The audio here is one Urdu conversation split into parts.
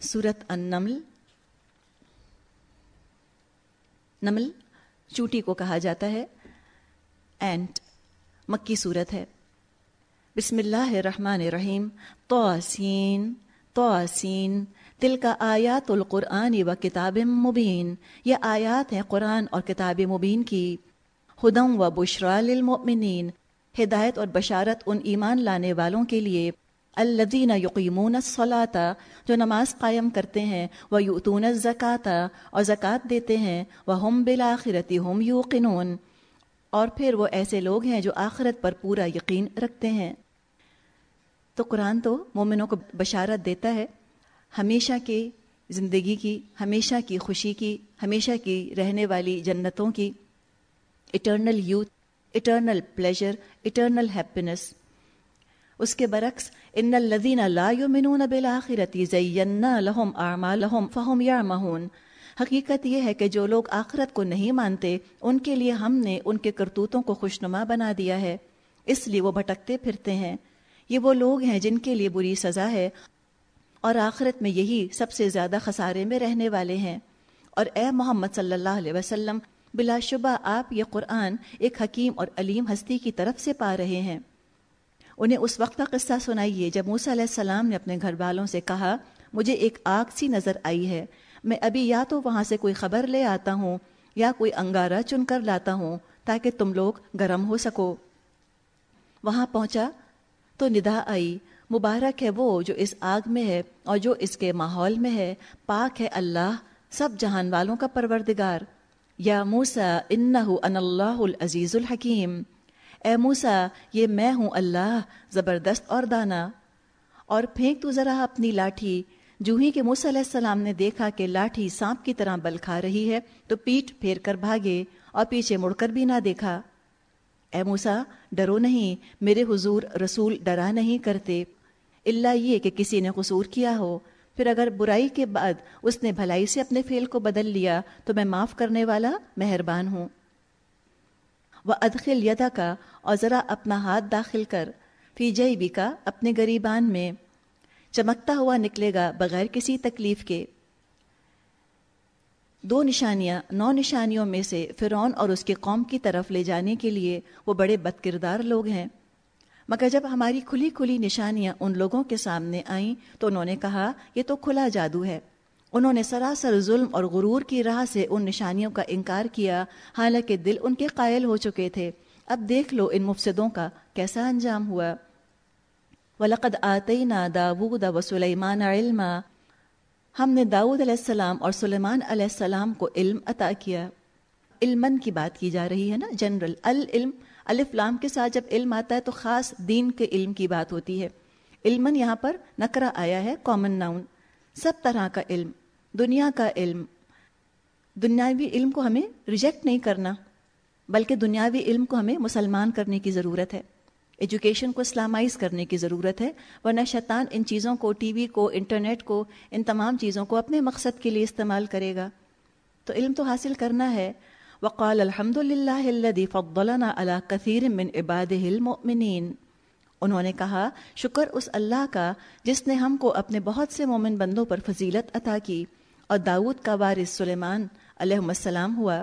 سورت النمل۔ نمل چوٹی کو کہا جاتا ہے۔ اینٹ مکی صورت ہے۔ بسم اللہ الرحمن الرحیم۔ توسین توسین تل کا آیات القرآن و کتاب مبین۔ یہ آیات ہیں قرآن اور کتاب مبین کی۔ ہدم و بشرا للمؤمنین۔ ہدایت اور بشارت ان ایمان لانے والوں کے لیے۔ الدینہ یقیمون صلاطا جو نماز قائم کرتے ہیں وہ یوتون زکاتہ اور زکوٰۃ دیتے ہیں وہ ہم بلاخرتی ہم یوقنون۔ اور پھر وہ ایسے لوگ ہیں جو آخرت پر پورا یقین رکھتے ہیں۔ تو قرآن تو مومنوں کو بشارت دیتا ہے۔ ہمیشہ کی زندگی کی، ہمیشہ کی خوشی کی، ہمیشہ کی رہنے والی جنتوں کی۔ Eternal youth eternal pleasure eternal happiness اس کے برعکس ان الدین لا یؤمنون بالآخرۃ زینا لهم اعمالهم فهم یعمہون حقیقت یہ ہے کہ جو لوگ آخرت کو نہیں مانتے، ان کے لیے ہم نے ان کے کرتوتوں کو خوشنما بنا دیا ہے، اس لیے وہ بھٹکتے پھرتے ہیں۔ یہ وہ لوگ ہیں جن کے لیے بری سزا ہے، اور آخرت میں یہی سب سے زیادہ خسارے میں رہنے والے ہیں۔ اور اے محمد صلی اللہ علیہ وسلم، بلا شبہ آپ یہ قرآن ایک حکیم اور علیم ہستی کی طرف سے پا رہے ہیں۔ انہیں اس وقت کا قصہ سنائیے جب موسا علیہ السلام نے اپنے گھر والوں سے کہا، مجھے ایک آگ سی نظر آئی ہے۔ میں ابھی یا تو وہاں سے کوئی خبر لے آتا ہوں یا کوئی انگارہ چن کر لاتا ہوں تاکہ تم لوگ گرم ہو سکو۔ وہاں پہنچا تو ندا آئی۔ مبارک ہے وہ جو اس آگ میں ہے اور جو اس کے ماحول میں ہے۔ پاک ہے اللہ، سب جہان والوں کا پروردگار۔ یا موسا ان اللہ العزیز الحکیم۔ اے موسا یہ میں ہوں اللہ، زبردست اور دانا۔ اور پھینک تو ذرا اپنی لاٹھی۔ جو ہی کہ موسیٰ علیہ السلام نے دیکھا کہ لاٹھی سانپ کی طرح بل کھا رہی ہے، تو پیٹ پھیر کر بھاگے اور پیچھے مڑ کر بھی نہ دیکھا۔ اے موسا ڈرو نہیں، میرے حضور رسول ڈرا نہیں کرتے۔ اللہ یہ کہ کسی نے قصور کیا ہو۔ پھر اگر برائی کے بعد اس نے بھلائی سے اپنے فیل کو بدل لیا، تو میں معاف کرنے والا مہربان ہوں۔ وہ ادخل یدا کا اور ذرا اپنا ہاتھ داخل کر، فی جئی بھی کا اپنے گریبان میں۔ چمکتا ہوا نکلے گا بغیر کسی تکلیف کے۔ دو نشانیاں، نو نشانیوں میں سے فرعون اور اس کے قوم کی طرف لے جانے کے لیے وہ بڑے بد کردار لوگ ہیں۔ مگر جب ہماری کھلی کھلی نشانیاں ان لوگوں کے سامنے آئیں تو انہوں نے کہا، یہ تو کھلا جادو ہے۔ انہوں نے سراسر ظلم اور غرور کی راہ سے ان نشانیوں کا انکار کیا، حالانکہ دل ان کے قائل ہو چکے تھے۔ اب دیکھ لو ان مفسدوں کا کیسا انجام ہوا۔ ولقد آتینا داود و سلیمان علما۔ ہم نے داود علیہ السلام اور سلیمان علیہ السلام کو علم عطا کیا۔ علمن کی بات کی جا رہی ہے نا، جنرل العلم۔ الفلام کے ساتھ جب علم آتا ہے تو خاص دین کے علم کی بات ہوتی ہے۔ علمن یہاں پر نکرہ آیا ہے کامن ناؤن سب طرح کا علم۔ دنیا کا علم، دنیاوی علم کو ہمیں ریجیکٹ نہیں کرنا، بلکہ دنیاوی علم کو ہمیں مسلمان کرنے کی ضرورت ہے ایجوکیشن کو اسلامائز کرنے کی ضرورت ہے، ورنہ شیطان ان چیزوں کو، ٹی وی کو انٹرنیٹ کو، ان تمام چیزوں کو اپنے مقصد کے لیے استعمال کرے گا۔ تو علم تو حاصل کرنا ہے۔ وقال الحمد للہ الدی اللہ کثیر من عباد المؤمنین۔ انہوں نے کہا، شکر اس اللہ کا جس نے ہم کو اپنے بہت سے مومن بندوں پر فضیلت عطا کی۔ اور داود کا وارث سلیمان علیہ السلام ہوا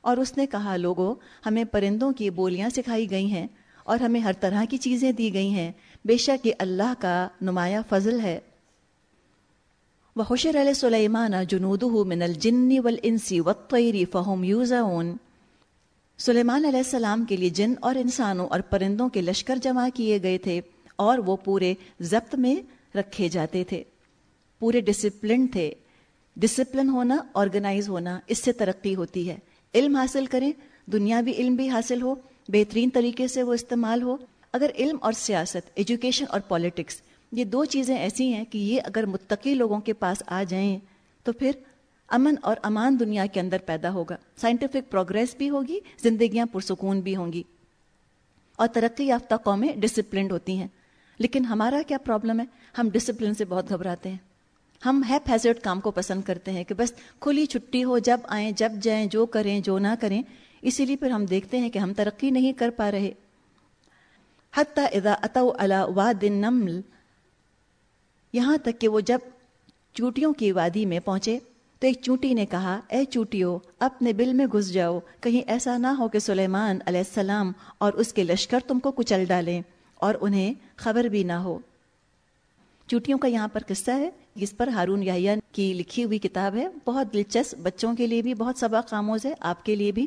اور اس نے کہا لوگوں ہمیں پرندوں کی بولیاں سکھائی گئی ہیں اور ہمیں ہر طرح کی چیزیں دی گئی ہیں۔ بے شک یہ اللہ کا نمایاں فضل ہے۔ وہ حشر علیہ سلیمان جنود من الجن والانسی والطیر فہم یوزعون۔ سلیمان علیہ السلام کے لیے جن اور انسانوں اور پرندوں کے لشکر جمع کیے گئے تھے اور وہ پورے ضبط میں رکھے جاتے تھے۔ پورے ڈسپلن تھے۔ ڈسپلن ہونا آرگنائز ہونا، اس سے ترقی ہوتی ہے۔ علم حاصل کریں، دنیاوی علم بھی حاصل ہو، بہترین طریقے سے وہ استعمال ہو۔ اگر علم اور سیاست ایجوکیشن اور پالیٹکس یہ دو چیزیں ایسی ہیں کہ یہ اگر متقی لوگوں کے پاس آ جائیں، تو پھر امن اور امان دنیا کے اندر پیدا ہوگا۔ سائنٹیفک پروگرس بھی ہوگی، زندگیاں پرسکون بھی ہوں گی۔ اور ترقی یافتہ قومیں ڈسپلنڈ ہوتی ہیں۔ لیکن ہمارا کیا پرابلم ہے؟ ہم ڈسپلن سے بہت گھبراتے ہیں۔ ہم ہیپ ہیزرڈ کام کو پسند کرتے ہیں کہ بس کھلی چھٹی ہو، جب آئیں، جب جائیں، جو کریں، جو نہ کریں، اسی لیے پھر ہم دیکھتے ہیں کہ ہم ترقی نہیں کر پا رہے۔ حتیٰ اذا اتو علا واد نمل یہاں تک کہ وہ جب چوٹیوں کی وادی میں پہنچے تو ایک چونٹی نے کہا، اے چوٹیو اپنے بل میں گھس جاؤ، کہیں ایسا نہ ہو کہ سلیمان علیہ السلام اور اس کے لشکر تم کو کچل ڈالیں اور انہیں خبر بھی نہ ہو۔ چوٹیوں کا یہاں پر قصہ ہے۔ جس پر ہارون یحییٰ کی لکھی ہوئی کتاب ہے، بہت دلچسپ، بچوں کے لیے بھی بہت سبق خاموز ہے، آپ کے لیے بھی۔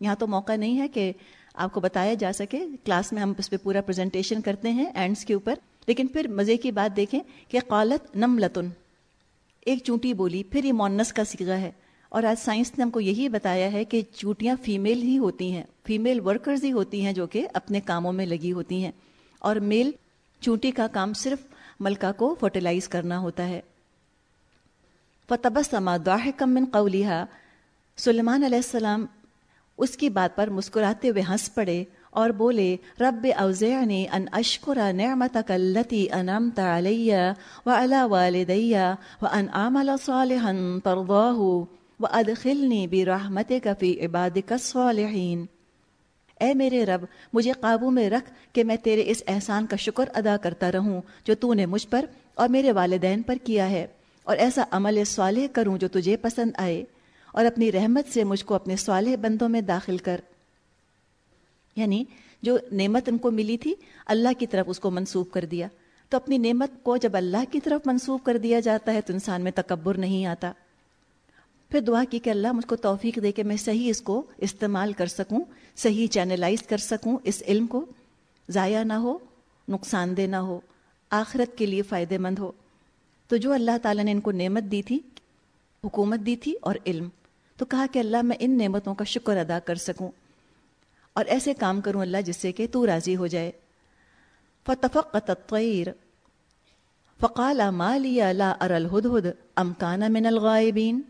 یہاں تو موقع نہیں ہے کہ آپ کو بتایا جا سکے۔ کلاس میں ہم اس پہ پورا پریزنٹیشن کرتے ہیں اینڈس کے اوپر۔ لیکن پھر مزے کی بات دیکھیں کہ قالت نم لتن ایک چونٹی بولی، پھر یہ مونس کا سیگا ہے۔ اور آج سائنس نے ہم کو یہی بتایا ہے کہ چونٹیاں فیمیل ہی ہوتی ہیں۔ فیمیل ورکرز ہی ہوتی ہیں جو کہ اپنے کاموں میں لگی ہوتی ہیں۔ اور میل چونٹی کا کام صرف ملکہ کو فرٹیلائز کرنا ہوتا ہے۔ فتبس کم من قولیہ سلیمان علیہ السلام اس کی بات پر مسکراتے ہوئے ہنس پڑے اور بولے، رب اوزعنی ان اشکر نعمتک اللتی انعمت علی وعلا والدی وان اعمل صالحا ترضاه وادخلنی برحمتک فی عبادک الصالحین۔ اے میرے رب، مجھے قابو میں رکھ کہ میں تیرے اس احسان کا شکر ادا کرتا رہوں جو تو نے مجھ پر اور میرے والدین پر کیا ہے، اور ایسا عمل صالح کروں جو تجھے پسند آئے، اور اپنی رحمت سے مجھ کو اپنے صالح بندوں میں داخل کر۔ یعنی جو نعمت ان کو ملی تھی، اللہ کی طرف اس کو منسوخ کر دیا۔ تو اپنی نعمت کو جب اللہ کی طرف منسوخ کر دیا جاتا ہے تو انسان میں تکبر نہیں آتا۔ پھر دعا کی کہ اللہ مجھ کو توفیق دے کہ میں صحیح اس کو استعمال کر سکوں۔ صحیح چینلائز کر سکوں اس علم کو؟ ضائع نہ ہو، نقصان دہ نہ ہو، آخرت کے لیے فائدہ مند ہو۔ تو جو اللہ تعالیٰ نے ان کو نعمت دی تھی، حکومت دی تھی اور علم۔ تو کہا کہ اللہ، میں ان نعمتوں کا شکر ادا کر سکوں۔ اور ایسے کام کروں اللہ جس سے کہ تو راضی ہو جائے۔ فتفق تطیر فقال مالی لا ار الہدہد ام کان من الغائبین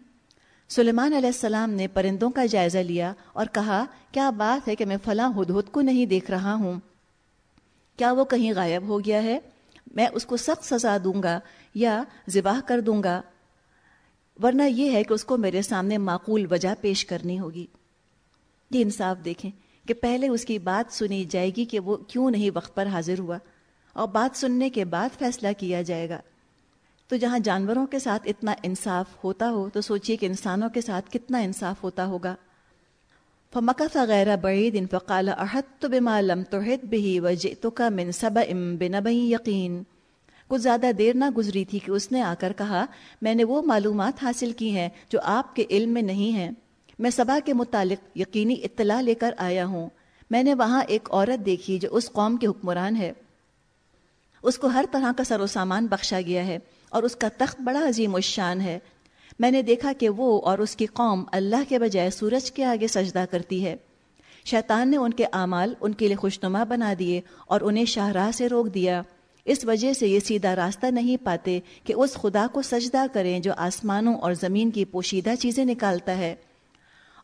سلیمان علیہ السلام نے پرندوں کا جائزہ لیا اور کہا، کیا بات ہے کہ میں فلاں ہدہد کو نہیں دیکھ رہا ہوں؟ کیا وہ کہیں غائب ہو گیا ہے؟ میں اس کو سخت سزا دوں گا یا ذبح کر دوں گا؟ ورنہ یہ ہے کہ اس کو میرے سامنے معقول وجہ پیش کرنی ہوگی۔ یہ انصاف دیکھیں کہ پہلے اس کی بات سنی جائے گی کہ وہ کیوں نہیں وقت پر حاضر ہوا اور بات سننے کے بعد فیصلہ کیا جائے گا۔ تو جہاں جانوروں کے ساتھ اتنا انصاف ہوتا ہو، تو سوچئے کہ انسانوں کے ساتھ کتنا انصاف ہوتا ہوگا۔ فمکث غیر بعید فقال احدت بما لم تحد به وجئتك من سبع بنبع یقین کچھ زیادہ دیر نہ گزری تھی کہ اس نے آ کر کہا، میں نے وہ معلومات حاصل کی ہیں جو آپ کے علم میں نہیں ہیں۔ میں سبا کے متعلق یقینی اطلاع لے کر آیا ہوں۔ میں نے وہاں ایک عورت دیکھی جو اس قوم کے حکمران ہے۔ اس کو ہر طرح کا سر و سامان بخشا گیا ہے۔ اور اس کا تخت بڑا عظیم الشان ہے۔ میں نے دیکھا کہ وہ اور اس کی قوم اللہ کے بجائے سورج کے آگے سجدہ کرتی ہے۔ شیطان نے ان کے اعمال ان کے لیے خوشنما بنا دیے اور انہیں شاہراہ سے روک دیا۔ اس وجہ سے یہ سیدھا راستہ نہیں پاتے کہ اس خدا کو سجدہ کریں جو آسمانوں اور زمین کی پوشیدہ چیزیں نکالتا ہے۔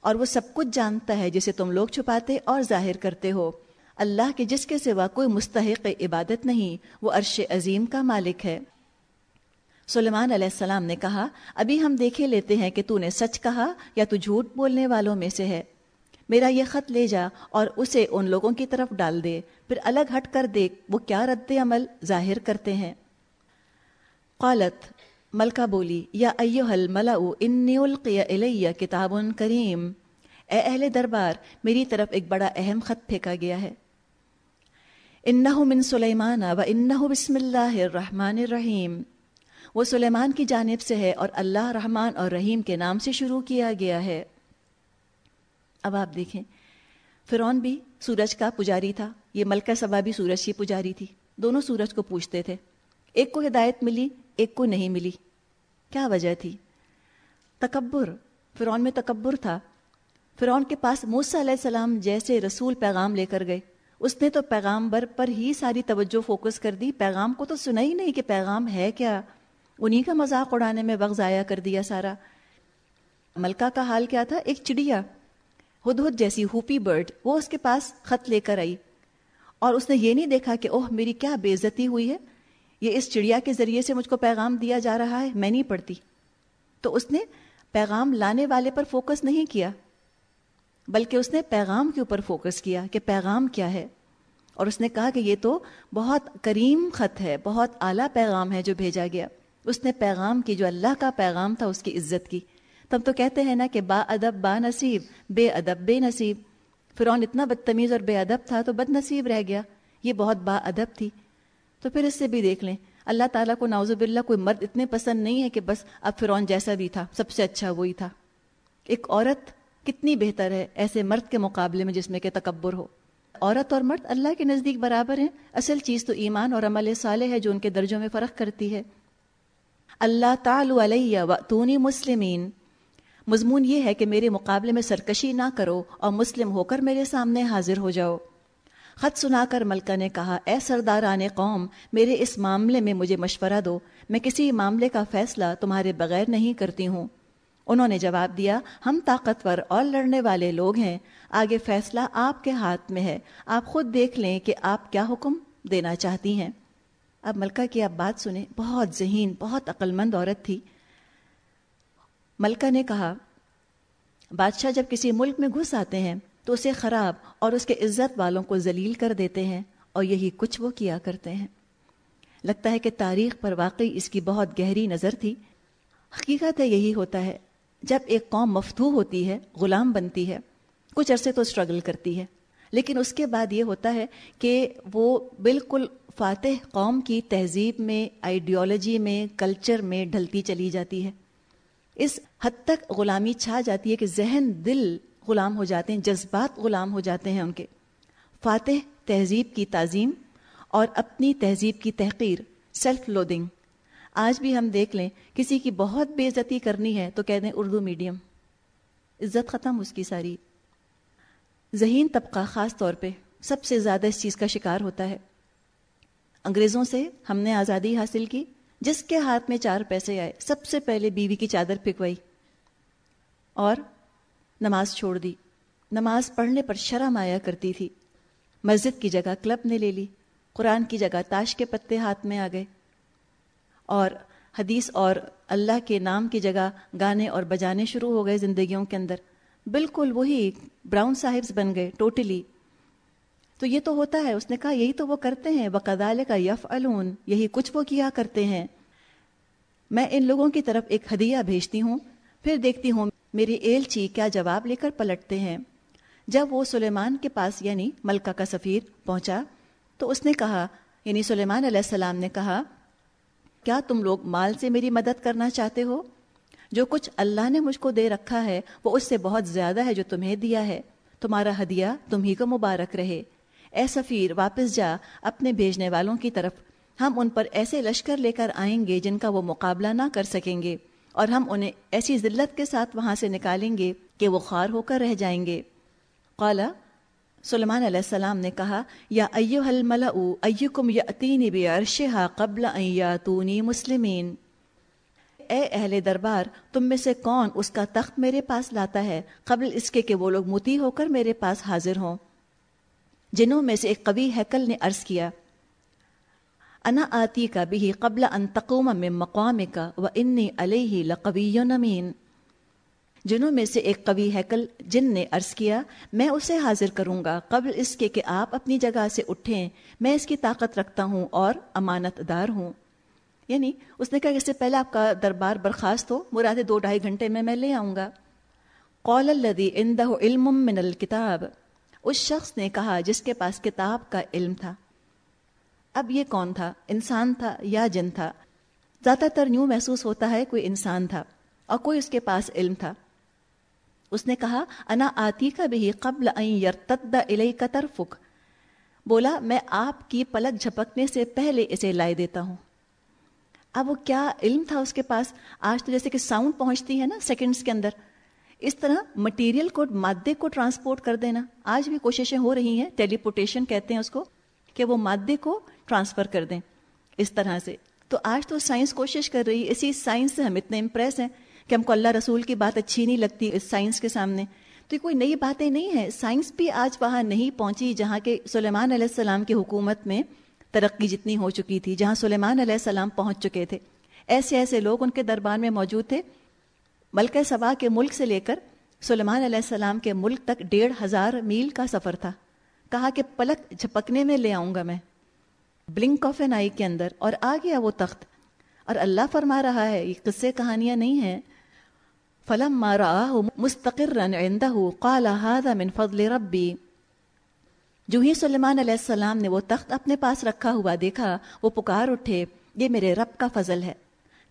اور وہ سب کچھ جانتا ہے جسے تم لوگ چھپاتے اور ظاہر کرتے ہو۔ اللہ کے جس کے سوا کوئی مستحق عبادت نہیں، وہ عرش عظیم کا مالک ہے۔ سلیمان علیہ السلام نے کہا، ابھی ہم دیکھے لیتے ہیں کہ تو نے سچ کہا یا تو جھوٹ بولنے والوں میں سے ہے۔ میرا یہ خط لے جا اور اسے ان لوگوں کی طرف ڈال دے۔ پھر الگ ہٹ کر دیکھ وہ کیا رد عمل ظاہر کرتے ہیں۔ قالت، ملکہ بولی، یا ایوہ الملأ، انی القی الیہ کتاب کریم۔ اے اہل دربار، میری طرف ایک بڑا اہم خط پھینکا گیا ہے۔ انہو من سلیمان و انہو بسم اللہ الرحمن الرحیم۔ وہ سلیمان کی جانب سے ہے اور اللہ، رحمان اور رحیم کے نام سے شروع کیا گیا ہے۔ اب آپ دیکھیں، فرعون بھی سورج کا پجاری تھا۔ یہ ملکہ سبا بھی سورج کی پجاری تھی۔ دونوں سورج کو پوچھتے تھے۔ ایک کو ہدایت ملی، ایک کو نہیں ملی۔ کیا وجہ تھی؟ تکبر۔ فرعون میں تکبر تھا۔ فرعون کے پاس موسیٰ علیہ السلام جیسے رسول پیغام لے کر گئے۔ اس نے تو پیغام بر پر ہی ساری توجہ فوکس کر دی۔ پیغام کو تو سنا ہی نہیں کہ پیغام ہے کیا۔ انہی کا مذاق اڑانے میں وقت ضائع کر دیا سارا۔ ملکہ کا حال کیا تھا؟ ایک چڑیا، ہد ہد جیسی ہوپی برڈ، وہ اس کے پاس خط لے کر آئی۔ اور اس نے یہ نہیں دیکھا کہ اوہ، میری کیا بے عزتی ہوئی ہے؟ یہ اس چڑیا کے ذریعے سے مجھ کو پیغام دیا جا رہا ہے، میں نہیں پڑھتی۔ تو اس نے پیغام لانے والے پر فوکس نہیں کیا، بلکہ اس نے پیغام کے اوپر فوکس کیا کہ پیغام کیا ہے۔ اور اس نے کہا کہ یہ تو بہت کریم خط ہے، بہت اعلیٰ پیغام ہے جو بھیجا گیا۔ اس نے پیغام کی جو اللہ کا پیغام تھا اس کی عزت کی۔ تب تو کہتے ہیں نا کہ با ادب با نصیب، بے ادب بے نصیب۔ فرعون اتنا بدتمیز اور بے ادب تھا تو بد نصیب رہ گیا۔ یہ بہت با ادب تھی۔ تو پھر اس سے بھی دیکھ لیں۔ اللہ تعالیٰ کو ناوز باللہ کوئی مرد اتنے پسند نہیں ہے کہ بس اب فرعون جیسا بھی تھا، سب سے اچھا وہی تھا۔ ایک عورت کتنی بہتر ہے ایسے مرد کے مقابلے میں جس میں کہ تکبر ہو۔ عورت اور مرد اللہ کے نزدیک برابر ہیں۔ اصل چیز تو ایمان اور عمل صالح ہے جو ان کے درجوں میں فرق کرتی ہے۔ اللہ تعالی علیہ و مسلمین۔ مضمون یہ ہے کہ میرے مقابلے میں سرکشی نہ کرو اور مسلم ہو کر میرے سامنے حاضر ہو جاؤ۔ خط سنا کر ملکہ نے کہا، اے سرداران قوم، میرے اس معاملے میں مجھے مشورہ دو۔ میں کسی معاملے کا فیصلہ تمہارے بغیر نہیں کرتی ہوں۔ انہوں نے جواب دیا، ہم طاقتور اور لڑنے والے لوگ ہیں۔ آگے فیصلہ آپ کے ہاتھ میں ہے۔ آپ خود دیکھ لیں کہ آپ کیا حکم دینا چاہتی ہیں۔ اب ملکہ کی آپ بات سنیں، بہت ذہین، بہت عقلمند عورت تھی۔ ملکہ نے کہا، بادشاہ جب کسی ملک میں گھس آتے ہیں تو اسے خراب اور اس کے عزت والوں کو ذلیل کر دیتے ہیں اور یہی کچھ وہ کیا کرتے ہیں۔ لگتا ہے کہ تاریخ پر واقعی اس کی بہت گہری نظر تھی۔ حقیقت ہے یہی ہوتا ہے، جب ایک قوم مفتو ہوتی ہے، غلام بنتی ہے، کچھ عرصے تو اسٹرگل کرتی ہے۔ لیکن اس کے بعد یہ ہوتا ہے کہ وہ بالکل فاتح قوم کی تہذیب میں آئیڈیالوجی میں کلچر میں ڈھلتی چلی جاتی ہے۔ اس حد تک غلامی چھا جاتی ہے کہ ذہن، دل غلام ہو جاتے ہیں، جذبات غلام ہو جاتے ہیں ان کے۔ فاتح تہذیب کی تعظیم اور اپنی تہذیب کی تحقیر سیلف لودنگ آج بھی ہم دیکھ لیں، کسی کی بہت بے عزتی کرنی ہے تو کہہ دیں اردو میڈیم۔ عزت ختم اس کی ساری۔ ذہین طبقہ خاص طور پہ سب سے زیادہ اس چیز کا شکار ہوتا ہے۔ انگریزوں سے ہم نے آزادی حاصل کی، جس کے ہاتھ میں چار پیسے آئے، سب سے پہلے بیوی کی چادر پھکوائی اور نماز چھوڑ دی۔ نماز پڑھنے پر شرم آیا کرتی تھی۔ مسجد کی جگہ کلب نے لے لی، قرآن کی جگہ تاش کے پتے ہاتھ میں آ گئے۔ اور حدیث اور اللہ کے نام کی جگہ گانے اور بجانے شروع ہو گئے زندگیوں کے اندر۔ بالکل وہی براؤن صاحب بن گئے، ٹوٹلی۔ تو یہ تو ہوتا ہے۔ اس نے کہا، یہی تو وہ کرتے ہیں۔ بقدال کا یف الون یہی کچھ وہ کیا کرتے ہیں۔ میں ان لوگوں کی طرف ایک ہدیہ بھیجتی ہوں۔ پھر دیکھتی ہوں، میری ایلچی کیا جواب لے کر پلٹتے ہیں۔ جب وہ سلیمان کے پاس یعنی ملکہ کا سفیر، پہنچا، تو اس نے کہا یعنی سلیمان علیہ السلام نے کہا، کیا تم لوگ مال سے میری مدد کرنا چاہتے ہو؟ جو کچھ اللہ نے مجھ کو دے رکھا ہے، وہ اس سے بہت زیادہ ہے جو تمہیں دیا ہے۔ تمہارا ہدیہ تم ہی کو مبارک رہے۔ اے سفیر واپس جا اپنے بھیجنے والوں کی طرف۔ ہم ان پر ایسے لشکر لے کر آئیں گے جن کا وہ مقابلہ نہ کر سکیں گے، اور ہم انہیں ایسی ذلت کے ساتھ وہاں سے نکالیں گے کہ وہ خوار ہو کر رہ جائیں گے۔ قالا سلمان علیہ السلام نے کہا، یا ایو حل ملا ایکم یاتینی بعرشها قبل ان یاتونی مسلمین۔ اے اہل دربار، تم میں سے کون اس کا تخت میرے پاس لاتا ہے قبل اس کے کہ وہ لوگ متی ہو کر میرے پاس حاضر ہوں؟ جنہوں میں سے ایک قوی ہیکل نے عرض کیا، انا آتی کا بھی قبل ان تقوم میں مقام کا و انی علیہ لقوی نمین. جنہوں میں سے ایک قوی ہیکل جن نے عرض کیا، میں اسے حاضر کروں گا، قبل اس کے کہ آپ اپنی جگہ سے اٹھیں، میں اس کی طاقت رکھتا ہوں اور امانت دار ہوں. یعنی اس نے کہا کہ اس سے پہلے آپ کا دربار برخاست ہو، مراد دو ڈھائی گھنٹے میں میں لے آؤں گا. قول الدی اندہ علم من الکتاب اس شخص نے کہا جس کے پاس کتاب کا علم تھا۔ اب یہ کون تھا؟ انسان تھا یا جن تھا؟ زیادہ تر یوں محسوس ہوتا ہے کوئی انسان تھا اور کوئی اس کے پاس علم تھا۔ اس نے کہا، انا آتی کا بھی قبل یرتد علیہ کا ترفک بولا، میں آپ کی پلک جھپکنے سے پہلے اسے لائے دیتا ہوں۔ اب وہ کیا علم تھا اس کے پاس؟ آج تو جیسے کہ ساؤنڈ پہنچتی ہے نا سیکنڈز کے اندر۔ اس طرح مٹیریل کو مادے کو ٹرانسپورٹ کر دینا۔ آج بھی کوششیں ہو رہی ہیں ٹیلی پوٹیشن کہتے ہیں اس کو، کہ وہ مادے کو ٹرانسفر کر دیں اس طرح سے۔ تو آج تو سائنس کوشش کر رہی ہے اسی سائنس سے ہم اتنے امپریس ہیں کہ ہم کو اللہ رسول کی بات اچھی نہیں لگتی اس سائنس کے سامنے۔ تو یہ کوئی نئی باتیں نہیں ہیں۔ سائنس بھی آج وہاں نہیں پہنچی جہاں کے سلیمان علیہ السلام کی حکومت میں ترقی جتنی ہو چکی تھی، جہاں سلیمان علیہ السلام پہنچ چکے تھے۔ ایسے ایسے لوگ ان کے دربار میں موجود تھے۔ ملکہ سبا کے ملک سے لے کر سلیمان علیہ السلام کے ملک تک ڈیڑھ ہزار میل کا سفر تھا۔ کہا کہ پلک جھپکنے میں لے آؤں گا میں۔ بلنک آف این آئی کے اندر۔ اور آ گیا وہ تخت۔ اور اللہ فرما رہا ہے، یہ قصے کہانیاں نہیں ہیں۔ فلم مارا مستقر قال هذا من فضل ربی۔ جو ہی سلیمان علیہ السلام نے وہ تخت اپنے پاس رکھا ہوا دیکھا، وہ پکار اٹھے، یہ میرے رب کا فضل ہے۔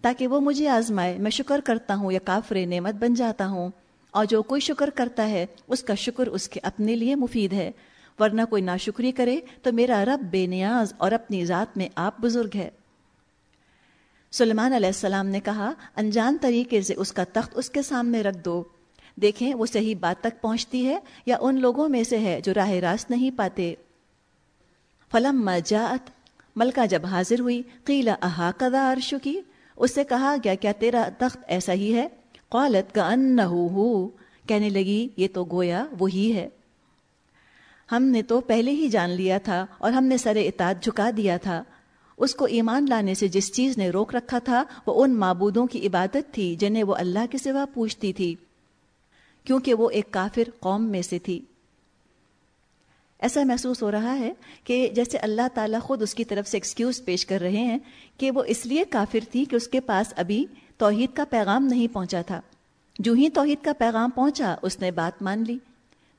تاکہ وہ مجھے آزمائے۔ میں شکر کرتا ہوں یا کافر نعمت بن جاتا ہوں۔ اور جو کوئی شکر کرتا ہے، اس کا شکر اس کے اپنے لیے مفید ہے۔ ورنہ کوئی ناشکری کرے تو میرا رب بے نیاز اور اپنی ذات میں آپ بزرگ ہے۔ سلیمان علیہ السلام نے کہا، انجان طریقے سے اس کا تخت اس کے سامنے رکھ دو۔ دیکھیں، وہ صحیح بات تک پہنچتی ہے یا ان لوگوں میں سے ہے جو راہ راست نہیں پاتے۔ فلم جاءت، ملکہ جب حاضر ہوئی قیلا احا کدا عرشو کی اس سے کہا گیا کیا تیرا تخت ایسا ہی ہے؟ قالت کا ان کہنے لگی، یہ تو گویا وہی ہے۔ ہم نے تو پہلے ہی جان لیا تھا اور ہم نے سر اطاعت جھکا دیا تھا۔ اس کو ایمان لانے سے جس چیز نے روک رکھا تھا، وہ ان معبودوں کی عبادت تھی جنہیں وہ اللہ کے سوا پوچھتی تھی، کیونکہ وہ ایک کافر قوم میں سے تھی۔ ایسا محسوس ہو رہا ہے کہ جیسے اللہ تعالیٰ خود اس کی طرف سے ایکسکیوز پیش کر رہے ہیں کہ وہ اس لیے کافر تھی کہ اس کے پاس ابھی توحید کا پیغام نہیں پہنچا تھا۔ جو ہی توحید کا پیغام پہنچا، اس نے بات مان لی۔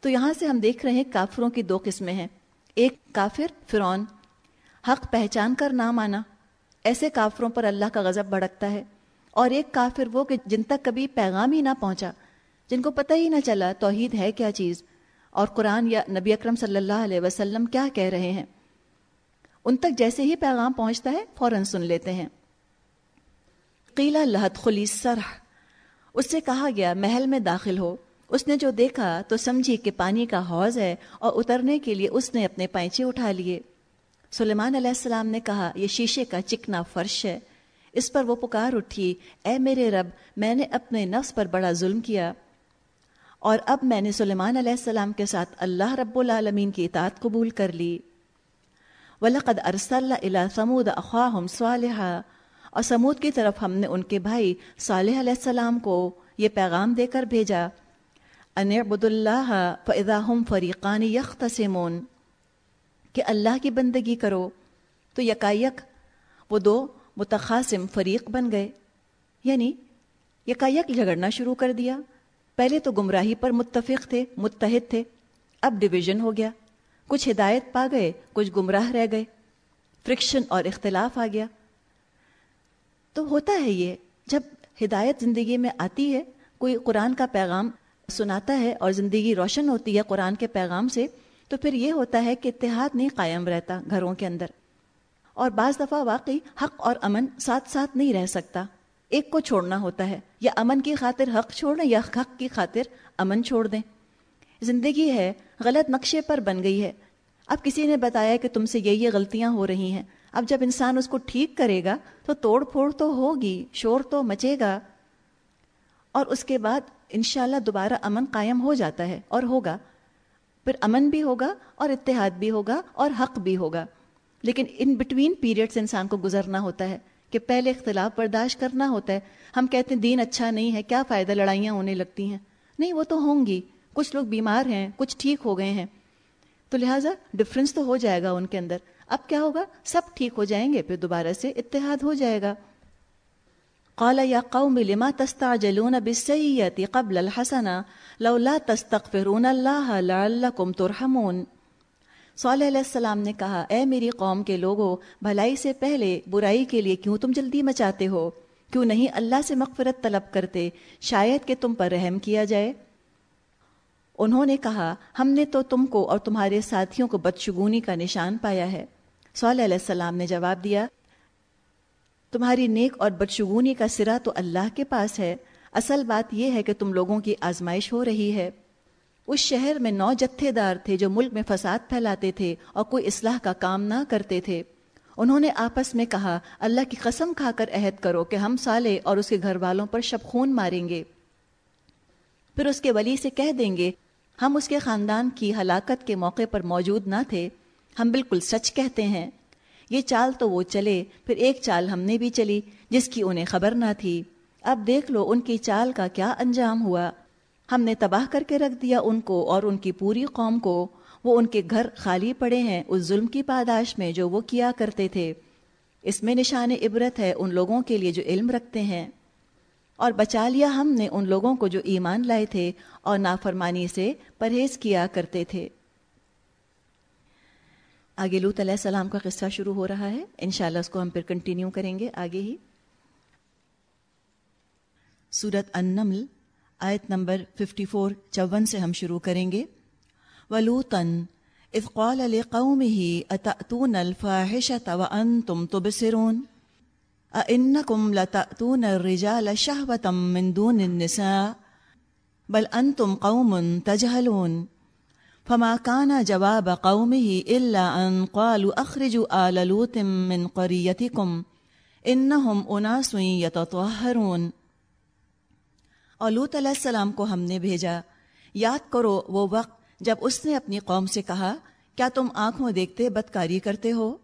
تو یہاں سے ہم دیکھ رہے ہیں کافروں کی دو قسمیں ہیں۔ ایک کافر فرون حق پہچان کر نہ مانا۔ ایسے کافروں پر اللہ کا غضب بھڑکتا ہے۔ اور ایک کافر وہ کہ جن تک کبھی پیغام ہی نہ پہنچا، جن کو پتہ ہی نہ چلا توحید ہے کیا چیز۔ اور قرآن یا نبی اکرم صلی اللہ علیہ وسلم کیا کہہ رہے ہیں؟ ان تک جیسے ہی پیغام پہنچتا ہے، فوراً سن لیتے ہیں۔ قیلا لہت خلی سرح، اس سے کہا گیا، محل میں داخل ہو۔ اس نے جو دیکھا تو سمجھی کہ پانی کا حوض ہے اور اترنے کے لیے اس نے اپنے پائچے اٹھا لیے۔ سلیمان علیہ السلام نے کہا، یہ شیشے کا چکنا فرش ہے۔ اس پر وہ پکار اٹھی، اے میرے رب، میں نے اپنے نفس پر بڑا ظلم کیا۔ اور اب میں نے سلیمان علیہ السلام کے ساتھ اللہ رب العالمین کی اطاعت قبول کر لی۔ وَلَقَدْ أَرْسَلَّ إِلَىٰ ثَمُودَ أَخَاهُمْ صَالِحًا۔ اور سمود کی طرف ہم نے ان کے بھائی صالح علیہ السلام کو یہ پیغام دے کر بھیجا۔ ان عبد اللہ فضا ہم فریقان یختصمون کہ اللہ کی بندگی کرو۔ تو یکایک وہ دو متخاصم فریق بن گئے۔ یعنی یکایک جھگڑنا شروع کر دیا۔ پہلے تو گمراہی پر متفق تھے، متحد تھے۔ اب ڈویژن ہو گیا۔ کچھ ہدایت پا گئے، کچھ گمراہ رہ گئے۔ فرکشن اور اختلاف آ گیا۔ تو ہوتا ہے یہ، جب ہدایت زندگی میں آتی ہے، کوئی قرآن کا پیغام سناتا ہے اور زندگی روشن ہوتی ہے قرآن کے پیغام سے، تو پھر یہ ہوتا ہے کہ اتحاد نہیں قائم رہتا گھروں کے اندر۔ اور بعض دفعہ واقعی حق اور امن ساتھ ساتھ نہیں رہ سکتا۔ ایک کو چھوڑنا ہوتا ہے، یا امن کی خاطر حق چھوڑ دیں یا حق کی خاطر امن چھوڑ دیں۔ زندگی ہے، غلط نقشے پر بن گئی ہے۔ اب کسی نے بتایا کہ تم سے یہ یہ غلطیاں ہو رہی ہیں۔ اب جب انسان اس کو ٹھیک کرے گا، تو توڑ پھوڑ تو ہوگی، شور تو مچے گا۔ اور اس کے بعد انشاءاللہ دوبارہ امن قائم ہو جاتا ہے اور ہوگا۔ پھر امن بھی ہوگا اور اتحاد بھی ہوگا اور حق بھی ہوگا۔ لیکن ان بٹوین پیریڈس انسان کو گزرنا ہوتا ہے۔ کہ پہلے اختلاف برداشت کرنا ہوتا ہے۔ ہم کہتے ہیں دین اچھا نہیں ہے، کیا فائدہ؟ لڑائیاں ہونے لگتی ہیں۔ نہیں، وہ تو ہوں گی۔ کچھ لوگ بیمار ہیں، کچھ ٹھیک ہو گئے ہیں۔ تو لہٰذا ڈفرینس تو ہو جائے گا ان کے اندر۔ اب کیا ہوگا؟ سب ٹھیک ہو جائیں گے، پھر دوبارہ سے اتحاد ہو جائے گا۔ قال یا قوم، لما تستعجلون بالسیئة قبل الحسنة لولا تستغفرون الله لعلكم ترحمون۔ صلی علیہ السلام نے کہا، اے میری قوم کے لوگوں بھلائی سے پہلے برائی کے لیے کیوں تم جلدی مچاتے ہو? کیوں نہیں اللہ سے مغفرت طلب کرتے شاید کہ تم پر رحم کیا جائے؟ انہوں نے کہا، ہم نے تو تم کو اور تمہارے ساتھیوں کو بدشگونی کا نشان پایا ہے۔ صلی علیہ السلام نے جواب دیا، تمہاری نیک اور بدشگونی کا سرا تو اللہ کے پاس ہے۔ اصل بات یہ ہے کہ تم لوگوں کی آزمائش ہو رہی ہے۔ اس شہر میں نو جتھے دار تھے جو ملک میں فساد پھیلاتے تھے اور کوئی اصلاح کا کام نہ کرتے تھے۔ انہوں نے آپس میں کہا، اللہ کی قسم کھا کر عہد کرو کہ ہم سالے اور اس کے گھر والوں پر شب خون ماریں گے۔ پھر اس کے ولی سے کہہ دیں گے، ہم اس کے خاندان کی ہلاکت کے موقع پر موجود نہ تھے۔ ہم بالکل سچ کہتے ہیں۔ یہ چال تو وہ چلے، پھر ایک چال ہم نے بھی چلی، جس کی انہیں خبر نہ تھی۔ اب دیکھ لو ان کی چال کا کیا انجام ہوا۔ ہم نے تباہ کر کے رکھ دیا ان کو اور ان کی پوری قوم کو۔ وہ ان کے گھر خالی پڑے ہیں، اس ظلم کی پاداش میں جو وہ کیا کرتے تھے۔ اس میں نشان عبرت ہے ان لوگوں کے لیے جو علم رکھتے ہیں۔ اور بچا لیا ہم نے ان لوگوں کو جو ایمان لائے تھے اور نافرمانی سے پرہیز کیا کرتے تھے۔ آگے لوت علیہ السلام کا قصہ شروع ہو رہا ہے۔ انشاءاللہ اس کو ہم پھر کنٹینیو کریں گے۔ آگے ہی۔ سورت النمل آیت نمبر 54 چون سے ہم شروع کریں گے۔ ولوتن اذ قال لقومه اتأتون الفاحشة وانتم تبصرون؟ أئنكم لتأتون الرجال شهوة من دون النساء بل أنتم قوم تجهلون۔ فما كان جواب قومه إلا أن قالوا أخرجوا آل لوط من قريتكم إنهم أناس يتطهرون۔ اور لوت علیہ السلام کو ہم نے بھیجا۔ یاد کرو وہ وقت جب اس نے اپنی قوم سے کہا، کیا تم آنکھوں دیکھتے بدکاری کرتے ہو؟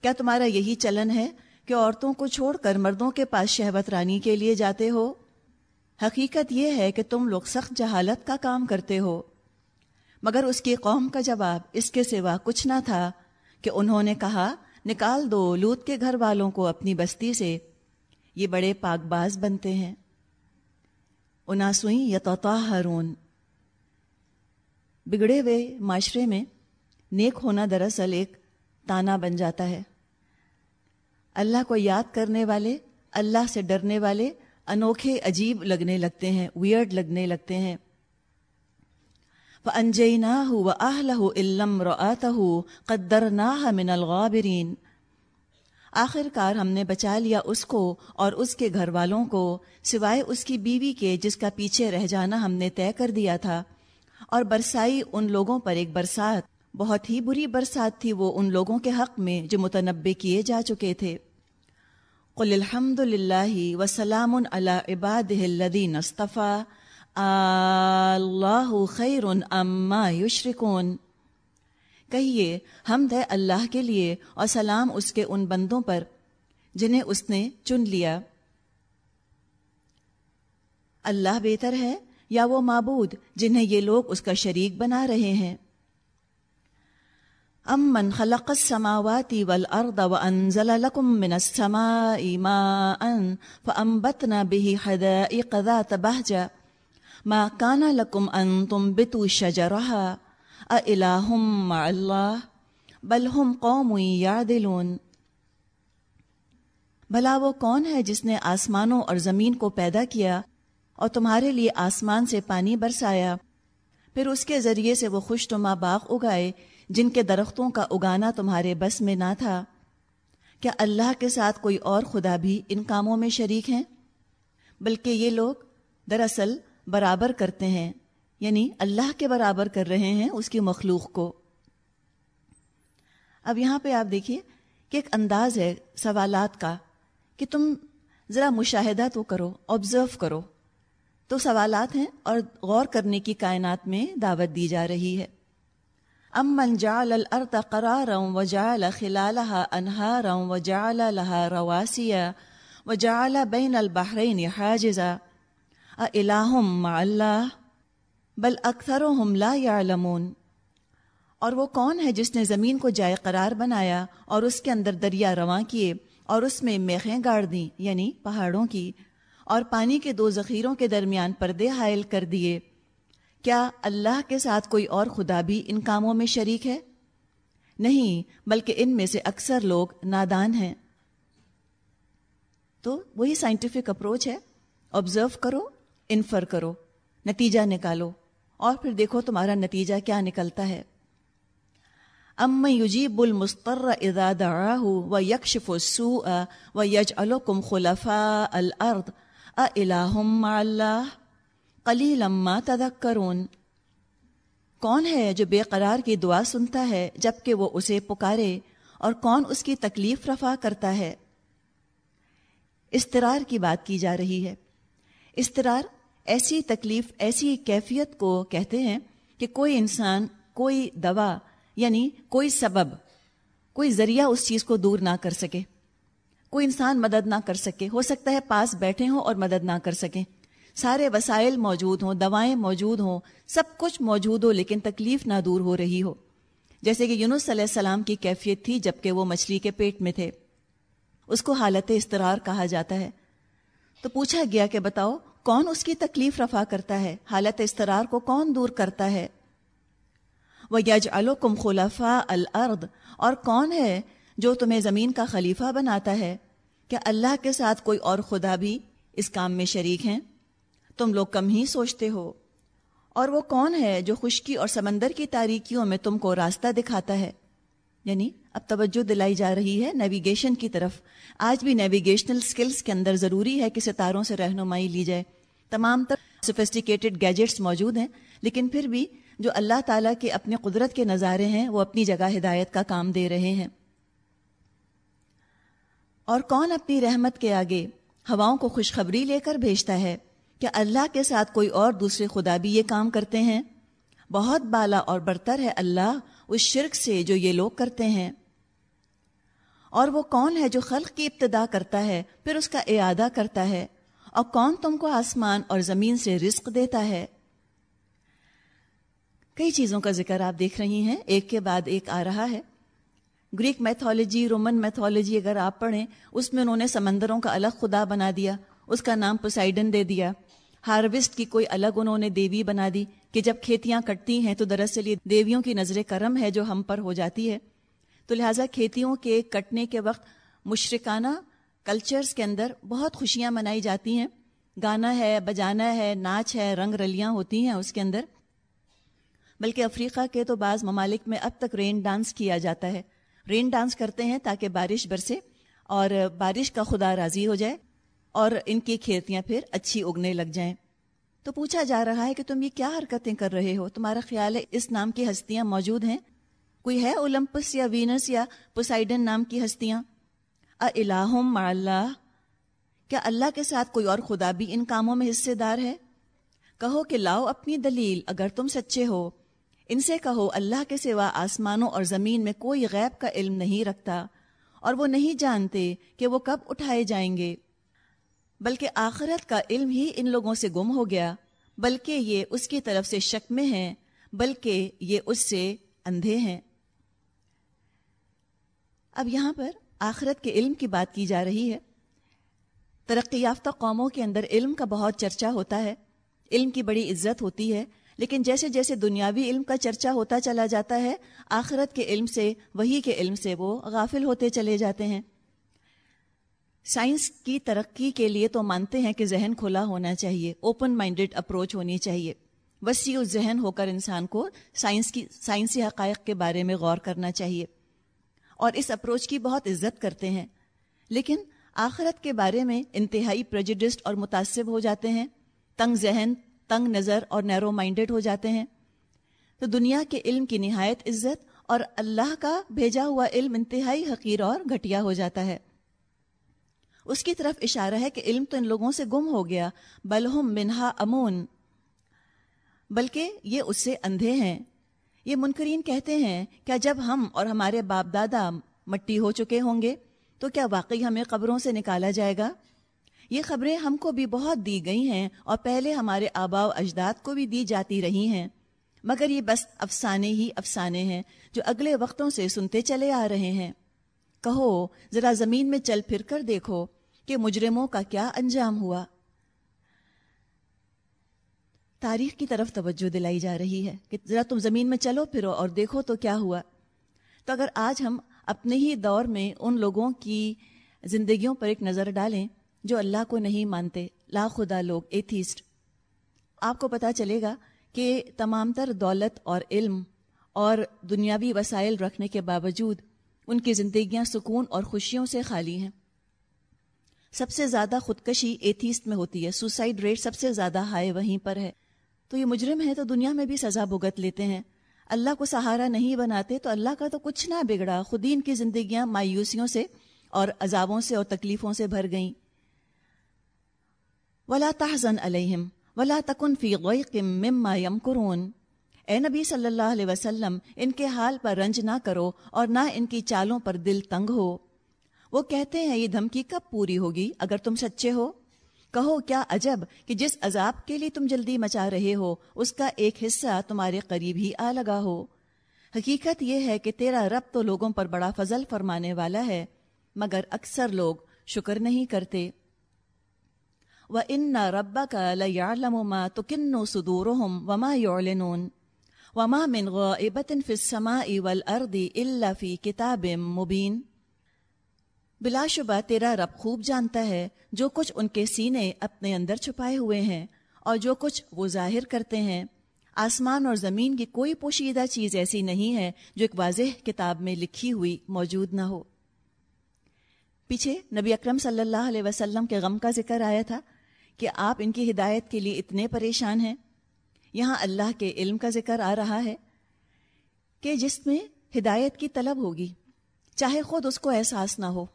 کیا تمہارا یہی چلن ہے کہ عورتوں کو چھوڑ کر مردوں کے پاس شہوت رانی کے لیے جاتے ہو؟ حقیقت یہ ہے کہ تم لوگ سخت جہالت کا کام کرتے ہو۔ مگر اس کی قوم کا جواب اس کے سوا کچھ نہ تھا کہ انہوں نے کہا، نکال دو لوت کے گھر والوں کو اپنی بستی سے۔ یہ بڑے پاک باز بنتے ہیں۔ اناسوئی یا توتا بگڑے ہوئے معاشرے میں نیک ہونا دراصل ایک تانا بن جاتا ہے۔ اللہ کو یاد کرنے والے، اللہ سے ڈرنے والے انوکھے عجیب لگنے لگتے ہیں ویئرڈ لگنے لگتے ہیں۔ فَأَنْجَيْنَاهُ وَأَهْلَهُ إِلَّمْ رَآتَهُ قَدَّرْنَاهَ مِنَ الْغَابِرِينَ۔ آخر کار ہم نے بچا لیا اس کو اور اس کے گھر والوں کو، سوائے اس کی بیوی کے جس کا پیچھے رہ جانا ہم نے طے کر دیا تھا۔ اور برسائی ان لوگوں پر ایک برسات، بہت ہی بری برسات تھی وہ ان لوگوں کے حق میں جو متنبع کیے جا چکے تھے۔ قل الحمد للہ وسلام علی عباد الذین اصطفى اللہ خیر اما یشرکون۔ کہیے حمد ہے اللہ کے لیے اور سلام اس کے ان بندوں پر جنہیں اس نے چن لیا۔ اللہ بہتر ہے یا وہ معبود جنہیں یہ لوگ اس کا شریک بنا رہے ہیں؟ امن خلق السماوات والارض وانزل لكم من السماء ماء فانبتنا به حدائق ذات بهجة، ما كان لكم ان تنبتوا شجرها أإله مع بل هم قوم يعدلون بھلا وہ کون ہے جس نے آسمانوں اور زمین کو پیدا کیا اور تمہارے لیے آسمان سے پانی برسایا؟ پھر اس کے ذریعے سے وہ خوش نما باغ اگائے جن کے درختوں کا اگانا تمہارے بس میں نہ تھا۔ کیا اللہ کے ساتھ کوئی اور خدا بھی ان کاموں میں شریک ہیں؟ بلکہ یہ لوگ دراصل برابر کرتے ہیں۔ یعنی اللہ کے برابر کر رہے ہیں اس کی مخلوق کو۔ اب یہاں پہ آپ دیکھیے کہ ایک انداز ہے سوالات کا کہ تم ذرا مشاہدہ تو کرو آبزرو کرو۔ تو سوالات ہیں اور غور کرنے کی کائنات میں دعوت دی جا رہی ہے۔ امن جعل الارض قرارا وجعل خلالها انهارا وجعل لها رواسي وجعل بين البحرين حاجزا۔ اله مع الله بل اکثرهم لا يعلمون اور وہ کون ہے جس نے زمین کو جائے قرار بنایا اور اس کے اندر دریا رواں کیے اور اس میں میخیں گاڑ دیں یعنی پہاڑوں کی، اور پانی کے دو ذخیروں کے درمیان پردے حائل کر دیے۔ کیا اللہ کے ساتھ کوئی اور خدا بھی ان کاموں میں شریک ہے؟ نہیں، بلکہ ان میں سے اکثر لوگ نادان ہیں۔ تو وہی سائنٹیفک اپروچ ہے؟ آبزرو کرو انفر کرو، نتیجہ نکالو۔ اور پھر دیکھو تمہارا نتیجہ کیا نکلتا ہے۔ ام یجیب المستر اذا دعاه ويكشف السوء ويجعلكم خلفاء الارض۔ االہ مع اللہ؟ قلی لما تذکرون۔ کون ہے جو بے قرار کی دعا سنتا ہے جبکہ وہ اسے پکارے؟ اور کون اس کی تکلیف رفع کرتا ہے؟ استرار کی بات کی جا رہی ہے۔ استرار ایسی تکلیف، ایسی کیفیت کو کہتے ہیں کہ کوئی انسان کوئی دوا یعنی کوئی سبب، کوئی ذریعہ اس چیز کو دور نہ کر سکے۔ کوئی انسان مدد نہ کر سکے۔ ہو سکتا ہے پاس بیٹھے ہوں اور مدد نہ کر سکیں۔ سارے وسائل موجود ہوں، دوائیں موجود ہوں، سب کچھ موجود ہو لیکن تکلیف نہ دور ہو رہی ہو۔ جیسے کہ یونس علیہ السلام کی کیفیت تھی جبکہ وہ مچھلی کے پیٹ میں تھے۔ اس کو حالت استرار کہا جاتا ہے۔ تو پوچھا گیا کہ بتاؤ کون اس کی تکلیف رفع کرتا ہے؟ حالت استرار کو کون دور کرتا ہے؟ وہ یج الکم خلفا الارض اور کون ہے جو تمہیں زمین کا خلیفہ بناتا ہے؟ کیا اللہ کے ساتھ کوئی اور خدا بھی اس کام میں شریک ہیں؟ تم لوگ کم ہی سوچتے ہو۔ اور وہ کون ہے جو خشکی اور سمندر کی تاریکیوں میں تم کو راستہ دکھاتا ہے؟ یعنی اب توجہ دلائی جا رہی ہے نیویگیشن کی طرف۔ آج بھی نیویگیشنل سکلز کے اندر ضروری ہے کہ ستاروں سے رہنمائی لی جائے۔ تمام تر سوفسٹیکیٹڈ گیجٹس موجود ہیں، لیکن پھر بھی جو اللہ تعالیٰ کے اپنے قدرت کے نظارے ہیں، وہ اپنی جگہ ہدایت کا کام دے رہے ہیں۔ اور کون اپنی رحمت کے آگے ہواؤں کو خوشخبری لے کر بھیجتا ہے؟ کیا اللہ کے ساتھ کوئی اور دوسرے خدا بھی یہ کام کرتے ہیں؟ بہت بالا اور برتر ہے اللہ اس شرک سے جو یہ لوگ کرتے ہیں۔ اور وہ کون ہے جو خلق کی ابتدا کرتا ہے، پھر اس کا اعادہ کرتا ہے؟ اور کون تم کو آسمان اور زمین سے رزق دیتا ہے؟ کئی چیزوں کا ذکر آپ دیکھ رہی ہیں۔ ایک کے بعد ایک آ رہا ہے۔ گریک میتھولوجی، رومن میتھولوجی اگر آپ پڑھیں، اس میں انہوں نے سمندروں کا الگ خدا بنا دیا۔ اس کا نام پسائڈن دے دیا۔ ہاروسٹ کی کوئی الگ انہوں نے دیوی بنا دی۔ کہ جب کھیتیاں کٹتی ہیں تو دراصل یہ دیویوں کی نظر کرم ہے جو ہم پر ہو جاتی ہے۔ تو لہٰذا کھیتیوں کے کٹنے کے وقت مشرکانہ کلچرز کے اندر بہت خوشیاں منائی جاتی ہیں۔ گانا ہے، بجانا ہے، ناچ ہے، رنگ رلیاں ہوتی ہیں اس کے اندر۔ بلکہ افریقہ کے تو بعض ممالک میں اب تک رین ڈانس کیا جاتا ہے۔ رین ڈانس کرتے ہیں تاکہ بارش برسے اور بارش کا خدا راضی ہو جائے اور ان کی کھیتیاں پھر اچھی اگنے لگ جائیں۔ تو پوچھا جا رہا ہے کہ تم یہ کیا حرکتیں کر رہے ہو؟ تمہارا خیال ہے اس نام کی ہستیاں موجود ہیں؟ کوئی ہے اولمپس یا وینس یا پوسائڈن نام کی ہستیاں؟ الہم مع اللہ۔ کیا اللہ کے ساتھ کوئی اور خدا بھی ان کاموں میں حصے دار ہے؟ کہو کہ لاؤ اپنی دلیل اگر تم سچے ہو۔ ان سے کہو اللہ کے سوا آسمانوں اور زمین میں کوئی غیب کا علم نہیں رکھتا اور وہ نہیں جانتے کہ وہ کب اٹھائے جائیں گے۔ بلکہ آخرت کا علم ہی ان لوگوں سے گم ہو گیا، بلکہ یہ اس کی طرف سے شک میں ہیں، بلکہ یہ اس سے اندھے ہیں۔ اب یہاں پر آخرت کے علم کی بات کی جا رہی ہے۔ ترقی یافتہ قوموں کے اندر علم کا بہت چرچا ہوتا ہے۔ علم کی بڑی عزت ہوتی ہے، لیکن جیسے جیسے دنیاوی علم کا چرچا ہوتا چلا جاتا ہے، آخرت کے علم سے، وہی کے علم سے وہ غافل ہوتے چلے جاتے ہیں۔ سائنس کی ترقی کے لیے تو مانتے ہیں کہ ذہن کھلا ہونا چاہیے اوپن مائنڈیڈ اپروچ ہونی چاہیے۔ وسیع ذہن ہو کر انسان کو سائنس کی سائنسی حقائق کے بارے میں غور کرنا چاہیے۔ اور اس اپروچ کی بہت عزت کرتے ہیں۔ لیکن آخرت کے بارے میں انتہائی پرجڈسٹ اور متاثر ہو جاتے ہیں۔ تنگ ذہن، تنگ نظر اور نیرو مائنڈیڈ ہو جاتے ہیں۔ تو دنیا کے علم کی نہایت عزت اور اللہ کا بھیجا ہوا علم انتہائی حقیر اور گھٹیا ہو جاتا ہے۔ اس کی طرف اشارہ ہے کہ علم تو ان لوگوں سے گم ہو گیا بلہم منہا امون، بلکہ یہ اس سے اندھے ہیں۔ یہ منکرین کہتے ہیں، کیا جب ہم اور ہمارے باپ دادا مٹی ہو چکے ہوں گے، تو کیا واقعی ہمیں قبروں سے نکالا جائے گا؟ یہ خبریں ہم کو بھی بہت دی گئی ہیں اور پہلے ہمارے آبا و اجداد کو بھی دی جاتی رہی ہیں۔ مگر یہ بس افسانے ہی افسانے ہیں جو اگلے وقتوں سے سنتے چلے آ رہے ہیں۔ کہو، ذرا زمین میں چل پھر کر دیکھو کہ مجرموں کا کیا انجام ہوا۔ تاریخ کی طرف توجہ دلائی جا رہی ہے کہ ذرا تم زمین میں چلو پھرو اور دیکھو تو کیا ہوا۔ تو اگر آج ہم اپنے ہی دور میں ان لوگوں کی زندگیوں پر ایک نظر ڈالیں جو اللہ کو نہیں مانتے، لا خدا لوگ، ایتھیسٹ، آپ کو پتا چلے گا کہ تمام تر دولت اور علم اور دنیاوی وسائل رکھنے کے باوجود ان کی زندگیاں سکون اور خوشیوں سے خالی ہیں۔ سب سے زیادہ خودکشی ایتھیسٹ میں ہوتی ہے۔ سوسائڈ ریٹ سب سے زیادہ ہائی وہیں پر ہے۔ تو یہ مجرم ہے تو دنیا میں بھی سزا بھگت لیتے ہیں۔ اللہ کو سہارا نہیں بناتے تو اللہ کا تو کچھ نہ بگڑا۔ خودین کی زندگیاں مایوسیوں سے اور عذابوں سے اور تکلیفوں سے بھر گئیں۔ ولا تحزن علیہم ولا تکن فی غیق مما یمکرون اے نبی صلی اللہ علیہ وسلم، ان کے حال پر رنج نہ کرو اور نہ ان کی چالوں پر دل تنگ ہو۔ وہ کہتے ہیں، یہ دھمکی کب پوری ہوگی اگر تم سچے ہو؟ کہو، کیا عجب کہ جس عذاب کے لیے تم جلدی مچا رہے ہو، اس کا ایک حصہ تمہارے قریب ہی آ لگا ہو۔ حقیقت یہ ہے کہ تیرا رب تو لوگوں پر بڑا فضل فرمانے والا ہے، مگر اکثر لوگ شکر نہیں کرتے۔ و ان ربا کا لما تو کن سدور وما یعلنون وما من غائبت فی السماء والارض الا فی کتاب مبین بلا شبہ تیرا رب خوب جانتا ہے، جو کچھ ان کے سینے اپنے اندر چھپائے ہوئے ہیں، اور جو کچھ وہ ظاہر کرتے ہیں۔ آسمان اور زمین کی کوئی پوشیدہ چیز ایسی نہیں ہے، جو ایک واضح کتاب میں لکھی ہوئی موجود نہ ہو۔ پیچھے نبی اکرم صلی اللہ علیہ وسلم کے غم کا ذکر آیا تھا کہ آپ ان کی ہدایت کے لیے اتنے پریشان ہیں۔ یہاں اللہ کے علم کا ذکر آ رہا ہے کہ جس میں ہدایت کی طلب ہوگی، چاہے خود اس کو احساس نہ ہو،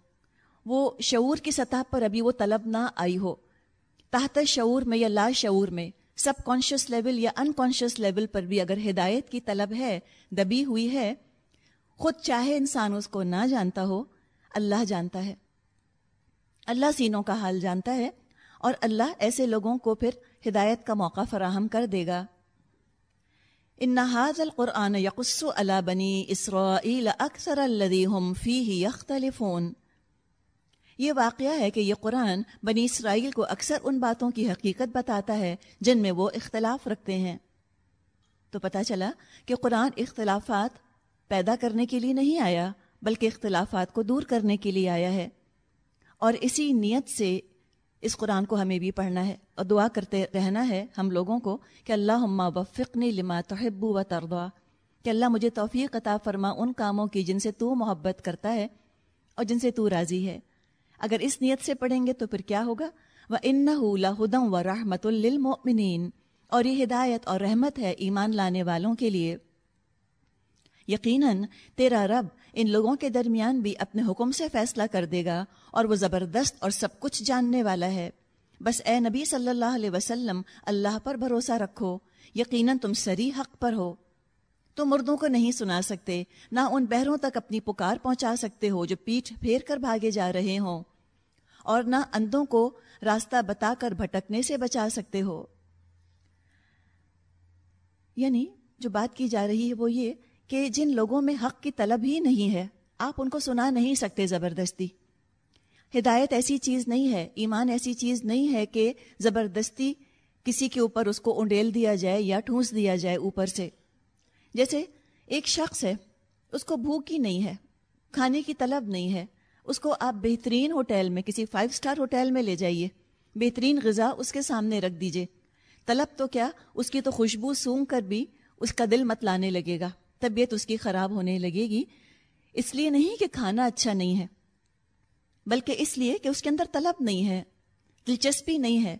وہ شعور کی سطح پر ابھی وہ طلب نہ آئی ہو۔ تحت شعور میں یا لا شعور میں، سب کانشیس لیول یا ان کانشیس لیول پر بھی اگر ہدایت کی طلب ہے، دبی ہوئی ہے، خود چاہے انسان اس کو نہ جانتا ہو، اللہ جانتا ہے۔ اللہ سینوں کا حال جانتا ہے اور اللہ ایسے لوگوں کو پھر ہدایت کا موقع فراہم کر دے گا۔ ان نہاد القرآن یقص اللہ بنی اسرائیل اکثر الدیم فی یختلفون یہ واقعہ ہے کہ یہ قرآن بنی اسرائیل کو اکثر ان باتوں کی حقیقت بتاتا ہے جن میں وہ اختلاف رکھتے ہیں۔ تو پتہ چلا کہ قرآن اختلافات پیدا کرنے کے لیے نہیں آیا، بلکہ اختلافات کو دور کرنے کے لیے آیا ہے۔ اور اسی نیت سے اس قرآن کو ہمیں بھی پڑھنا ہے اور دعا کرتے رہنا ہے ہم لوگوں کو کہ اللہ وفق نے لما تحب و تردا کہ اللہ مجھے توفیق عطا فرما ان کاموں کی جن سے تو محبت کرتا ہے اور جن سے تو راضی ہے۔ اگر اس نیت سے پڑھیں گے تو پھر کیا ہوگا؟ وہ ان ہدم و رحمت المنین اور یہ ہدایت اور رحمت ہے ایمان لانے والوں کے لیے۔ یقیناً تیرا رب ان لوگوں کے درمیان بھی اپنے حکم سے فیصلہ کر دے گا اور وہ زبردست اور سب کچھ جاننے والا ہے۔ بس اے نبی صلی اللہ علیہ وسلم، اللہ پر بھروسہ رکھو، یقیناً تم سری حق پر ہو۔ تم مردوں کو نہیں سنا سکتے، نہ ان بہروں تک اپنی پکار پہنچا سکتے ہو جو پیٹھ پھیر کر بھاگے جا رہے ہوں۔ اور نہ اندھوں کو راستہ بتا کر بھٹکنے سے بچا سکتے ہو۔ یعنی جو بات کی جا رہی ہے وہ یہ کہ جن لوگوں میں حق کی طلب ہی نہیں ہے، آپ ان کو سنا نہیں سکتے زبردستی۔ ہدایت ایسی چیز نہیں ہے، ایمان ایسی چیز نہیں ہے کہ زبردستی کسی کے اوپر اس کو انڈیل دیا جائے یا ٹھونس دیا جائے اوپر سے۔ جیسے ایک شخص ہے، اس کو بھوک ہی نہیں ہے، کھانے کی طلب نہیں ہے۔ اس کو آپ بہترین ہوٹل میں، کسی فائیو سٹار ہوٹل میں لے جائیے۔ بہترین غذا اس کے سامنے رکھ دیجیے۔ طلب تو کیا، اس کی تو خوشبو سونگ کر بھی اس کا دل مت لانے لگے گا۔ طبیعت اس کی خراب ہونے لگے گی۔ اس لیے نہیں کہ کھانا اچھا نہیں ہے، بلکہ اس لیے کہ اس کے اندر طلب نہیں ہے، دلچسپی نہیں ہے۔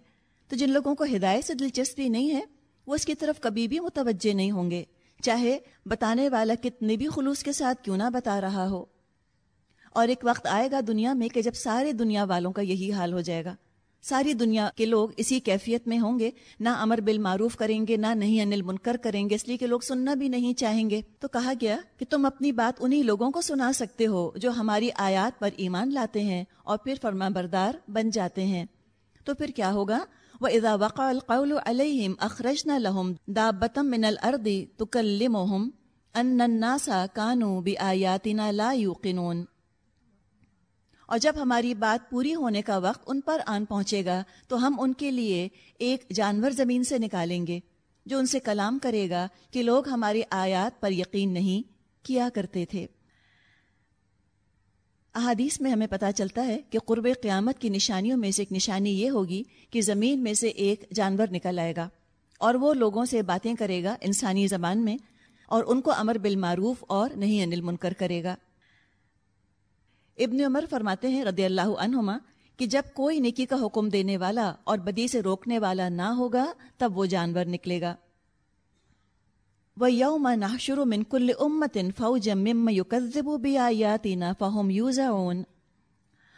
تو جن لوگوں کو ہدایت سے دلچسپی نہیں ہے، وہ اس کی طرف کبھی بھی متوجہ نہیں ہوں گے۔ چاہے بتانے والا کتنے بھی خلوص کے ساتھ کیوں نہ بتا رہا ہو۔ اور ایک وقت آئے گا دنیا میں کہ جب سارے دنیا والوں کا یہی حال ہو جائے گا۔ ساری دنیا کے لوگ اسی کیفیت میں ہوں گے، نہ امر بل معروف کریں گے، نہ نہیں انل منکر کریں گے، اس لیے کہ لوگ سننا بھی نہیں چاہیں گے۔ تو کہا گیا کہ تم اپنی بات انہی لوگوں کو سنا سکتے ہو جو ہماری آیات پر ایمان لاتے ہیں اور پھر فرما بردار بن جاتے ہیں۔ تو پھر کیا ہوگا؟ وہ ادا وقا القول علیہم اخرج نہ لہم دا بتم من الردی تکلمہم ان الناسا کانو بی لا یوقنون اور جب ہماری بات پوری ہونے کا وقت ان پر آن پہنچے گا، تو ہم ان کے لیے ایک جانور زمین سے نکالیں گے، جو ان سے کلام کرے گا کہ لوگ ہماری آیات پر یقین نہیں کیا کرتے تھے۔ احادیث میں ہمیں پتہ چلتا ہے کہ قرب قیامت کی نشانیوں میں سے ایک نشانی یہ ہوگی کہ زمین میں سے ایک جانور نکل آئے گا اور وہ لوگوں سے باتیں کرے گا انسانی زبان میں اور ان کو امر بالمعروف اور نہیں انل منکر کرے گا۔ ابن عمر فرماتے ہیں رضی اللہ عنہما کہ جب کوئی نیکی کا حکم دینے والا اور بدی سے روکنے والا نہ ہوگا، تب وہ جانور نکلے گا۔ وہ یوم ناشر منکل امتن فوج مم یوکب بیاتینا فہم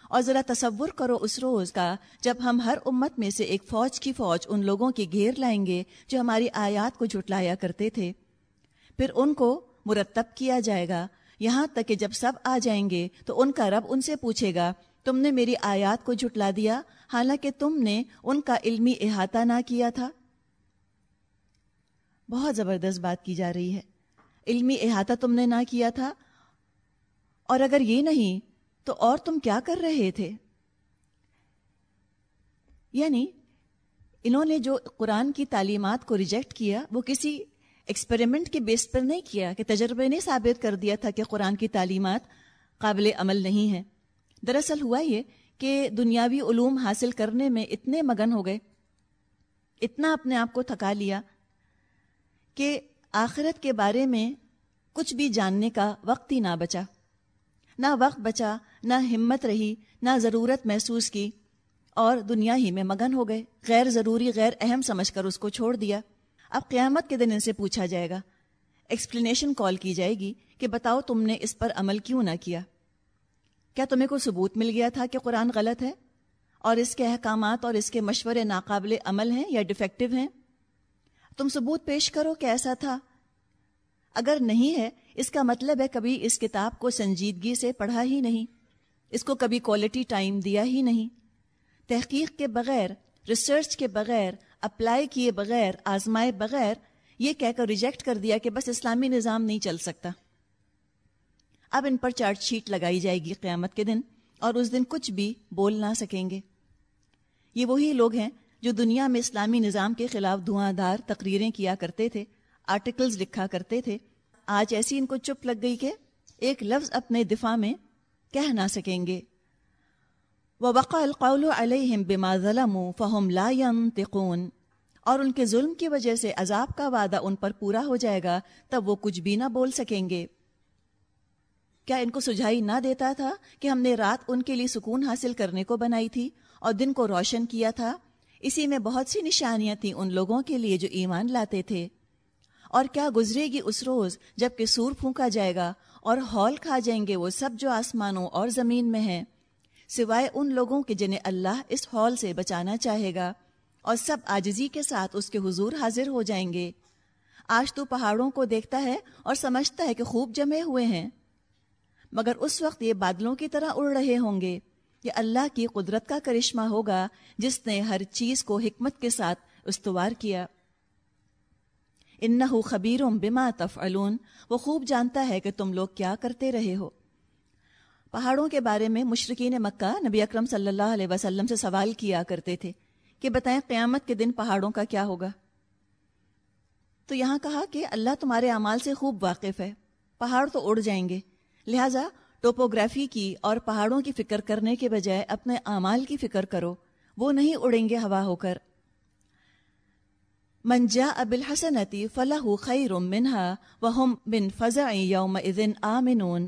اور ذرا تصور کرو اس روز کا جب ہم ہر امت میں سے ایک فوج کی فوج ان لوگوں کی گھیر لائیں گے جو ہماری آیات کو جھٹلایا کرتے تھے۔ پھر ان کو مرتب کیا جائے گا۔ یہاں تک کہ جب سب آ جائیں گے تو ان کا رب ان سے پوچھے گا، تم نے میری آیات کو جھٹلا دیا؟ حالانکہ تم نے ان کا علمی احاطہ نہ کیا تھا۔ بہت زبردست بات کی جا رہی ہے۔ علمی احاطہ تم نے نہ کیا تھا۔ اور اگر یہ نہیں، تو اور تم کیا کر رہے تھے؟ یعنی انہوں نے جو قرآن کی تعلیمات کو ریجیکٹ کیا، وہ کسی ایکسپیریمنٹ کے بیس پر نہیں کیا کہ تجربے نے ثابت کر دیا تھا کہ قرآن کی تعلیمات قابل عمل نہیں ہیں۔ دراصل ہوا یہ کہ دنیاوی علوم حاصل کرنے میں اتنے مگن ہو گئے، اتنا اپنے آپ کو تھکا لیا کہ آخرت کے بارے میں کچھ بھی جاننے کا وقت ہی نہ بچا۔ نہ وقت بچا، نہ ہمت رہی، نہ ضرورت محسوس کی اور دنیا ہی میں مگن ہو گئے۔ غیر ضروری، غیر اہم سمجھ کر اس کو چھوڑ دیا۔ اب قیامت کے دن ان سے پوچھا جائے گا۔ ایکسپلینیشن کال کی جائے گی کہ بتاؤ تم نے اس پر عمل کیوں نہ کیا۔ کیا تمہیں کوئی ثبوت مل گیا تھا کہ قرآن غلط ہے؟ اور اس کے احکامات اور اس کے مشورے ناقابل عمل ہیں یا ڈیفیکٹو ہیں؟ تم ثبوت پیش کرو کہ ایسا تھا۔ اگر نہیں ہے، اس کا مطلب ہے کبھی اس کتاب کو سنجیدگی سے پڑھا ہی نہیں۔ اس کو کبھی کوالٹی ٹائم دیا ہی نہیں۔ تحقیق کے بغیر ریسرچ کے بغیر اپلائی کیے بغیر، آزمائے بغیر یہ کہہ کر ریجیکٹ کر دیا کہ بس اسلامی نظام نہیں چل سکتا۔ اب ان پر چارٹ شیٹ لگائی جائے گی قیامت کے دن اور اس دن کچھ بھی بول نہ سکیں گے۔ یہ وہی لوگ ہیں جو دنیا میں اسلامی نظام کے خلاف دھواں دھار تقریریں کیا کرتے تھے آرٹیکلز لکھا کرتے تھے۔ آج ایسی ان کو چپ لگ گئی کہ ایک لفظ اپنے دفاع میں کہہ نہ سکیں گے۔ وہ القول علیہم بما ظلموا فہم لا ينطقون اور ان کے ظلم کی وجہ سے عذاب کا وعدہ ان پر پورا ہو جائے گا، تب وہ کچھ بھی نہ بول سکیں گے۔ کیا ان کو سجھائی نہ دیتا تھا کہ ہم نے رات ان کے لیے سکون حاصل کرنے کو بنائی تھی اور دن کو روشن کیا تھا؟ اسی میں بہت سی نشانیاں تھیں ان لوگوں کے لیے جو ایمان لاتے تھے۔ اور کیا گزرے گی اس روز جبکہ سور پھونکا جائے گا اور ہال کھا جائیں گے وہ سب جو آسمانوں اور زمین میں ہیں؟ سوائے ان لوگوں کے جنہیں اللہ اس ہال سے بچانا چاہے گا، اور سب آجزی کے ساتھ اس کے حضور حاضر ہو جائیں گے۔ آج تو پہاڑوں کو دیکھتا ہے اور سمجھتا ہے کہ خوب جمے ہوئے ہیں۔ مگر اس وقت یہ بادلوں کی طرح اڑ رہے ہوں گے یہ اللہ کی قدرت کا کرشمہ ہوگا، جس نے ہر چیز کو حکمت کے ساتھ استوار کیا۔ انہو خبیرم بما تفعلون، وہ خوب جانتا ہے کہ تم لوگ کیا کرتے رہے ہو۔ پہاڑوں کے بارے میں مشرقین مکہ نبی اکرم صلی اللہ علیہ وسلم سے سوال کیا کرتے تھے کہ بتائیں قیامت کے دن پہاڑوں کا کیا ہوگا؟ تو یہاں کہا کہ اللہ تمہارے اعمال سے خوب واقف ہے، پہاڑ تو اڑ جائیں گے۔ لہٰذا ٹوپوگرافی کی اور پہاڑوں کی فکر کرنے کے بجائے اپنے اعمال کی فکر کرو، وہ نہیں اڑیں گے ہوا ہو کر۔ منجا اب الحسنتی فلاح خیر منہا وہم بن فضا یوم اذن آمنون۔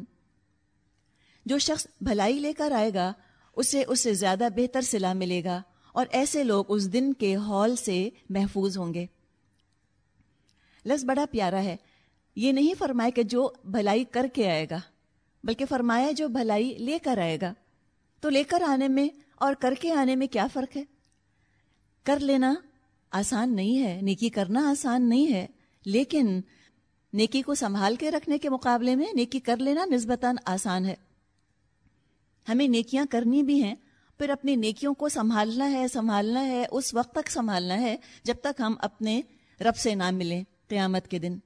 جو شخص بھلائی لے کر آئے گا، اسے اس سے زیادہ بہتر صلاح ملے گا اور ایسے لوگ اس دن کے ہال سے محفوظ ہوں گے۔ لفظ بڑا پیارا ہے۔ یہ نہیں فرمائے کہ جو بھلائی کر کے آئے گا، بلکہ فرمایا جو بھلائی لے کر آئے گا۔ تو لے کر آنے میں اور کر کے آنے میں کیا فرق ہے؟ کر لینا آسان نہیں ہے، نیکی کرنا آسان نہیں ہے، لیکن نیکی کو سنبھال کے رکھنے کے مقابلے میں نیکی کر لینا نسبتاً آسان ہے۔ ہمیں نیکیاں کرنی بھی ہیں، پھر اپنی نیکیوں کو سنبھالنا ہے سنبھالنا ہے، اس وقت تک سنبھالنا ہے جب تک ہم اپنے رب سے نہ ملیں قیامت کے دن۔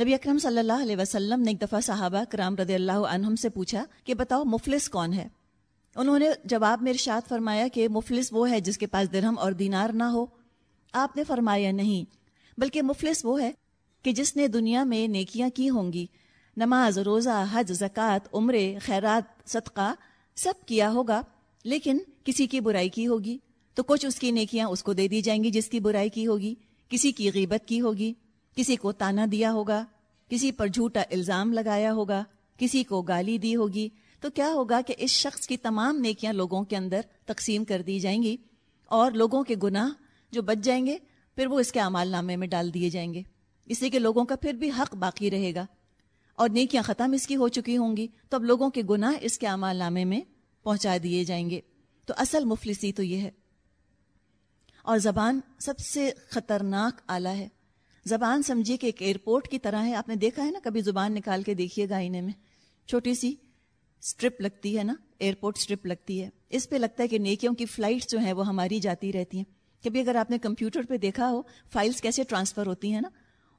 نبی اکرم صلی اللہ علیہ وسلم نے ایک دفعہ صحابہ کرام رضی اللہ عنہم سے پوچھا کہ بتاؤ مفلس کون ہے؟ انہوں نے جواب میں ارشاد فرمایا کہ مفلس وہ ہے جس کے پاس درہم اور دینار نہ ہو۔ آپ نے فرمایا نہیں، بلکہ مفلس وہ ہے کہ جس نے دنیا میں نیکیاں کی ہوں گی۔ نماز، روزہ، حج، زکوٰۃ، عمرے، خیرات، صدقہ سب کیا ہوگا، لیکن کسی کی برائی کی ہوگی، تو کچھ اس کی نیکیاں اس کو دے دی جائیں گی جس کی برائی کی ہوگی، کسی کی غیبت کی ہوگی، کسی کو تانا دیا ہوگا، کسی پر جھوٹا الزام لگایا ہوگا، کسی کو گالی دی ہوگی، تو کیا ہوگا کہ اس شخص کی تمام نیکیاں لوگوں کے اندر تقسیم کر دی جائیں گی، اور لوگوں کے گناہ جو بچ جائیں گے، پھر وہ اس کے اعمال نامے میں ڈال دیے جائیں گے۔ اس لیے کہ لوگوں کا پھر بھی حق باقی رہے گا۔ اور نیکیاں ختم اس کی ہو چکی ہوں گی، تو اب لوگوں کے گناہ اس کے اعمال نامے میں پہنچا دیے جائیں گے۔ تو اصل مفلسی تو یہ ہے۔ اور زبان سب سے خطرناک آلہ ہے۔ زبان سمجھیے کہ ایک ایئرپورٹ کی طرح ہے۔ آپ نے دیکھا ہے نا، کبھی زبان نکال کے دیکھیے گا آئینے میں۔ چھوٹی سی اسٹرپ لگتی ہے نا، ایئرپورٹ اسٹرپ لگتی ہے۔ اس پہ لگتا ہے کہ نیکیوں کی فلائٹس جو ہیں وہ ہماری جاتی رہتی ہیں۔ کبھی اگر آپ نے کمپیوٹر پہ دیکھا ہو فائلس کیسے ٹرانسفر ہوتی ہیں نا،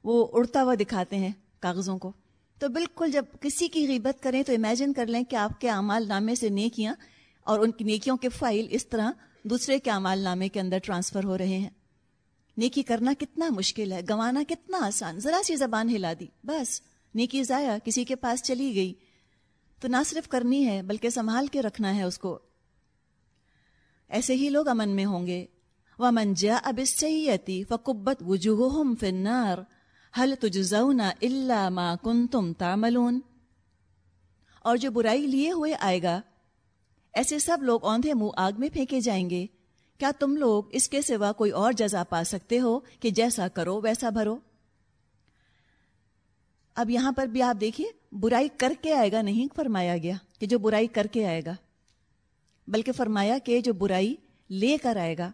وہ اڑتا ہوا دکھاتے ہیں کاغذوں کو۔ تو بالکل جب کسی کی غیبت کریں تو امیجن کر لیں کہ آپ کے اعمال نامے سے نیکیاں اور ان کی نیکیوں کے فائل اس طرح دوسرے کے اعمال نامے کے اندر ٹرانسفر ہو رہے ہیں۔ نیکی کرنا کتنا مشکل ہے، گنوانا کتنا آسان، ذرا سی زبان ہلا دی، بس۔ نیکی ضائع کسی کے پاس چلی گئی۔ تو نہ صرف کرنی ہے، بلکہ سنبھال کے رکھنا ہے اس کو۔ ایسے ہی لوگ امن میں ہوں گے۔ وہ منجا اب اس چیتی فکبت وجوہ فنار حل تجزونا اللہ ما کن تم تاملون اور جو برائی لیے ہوئے آئے گا، ایسے سب لوگ اوندھے منہ آگ میں پھینکے جائیں گے۔ کیا تم لوگ اس کے سوا کوئی اور جزا پا سکتے ہو کہ جیسا کرو ویسا بھرو؟ اب یہاں پر بھی آپ دیکھیے، برائی کر کے آئے گا نہیں فرمایا گیا کہ جو برائی کر کے آئے گا، بلکہ فرمایا کہ جو برائی لے کر آئے گا۔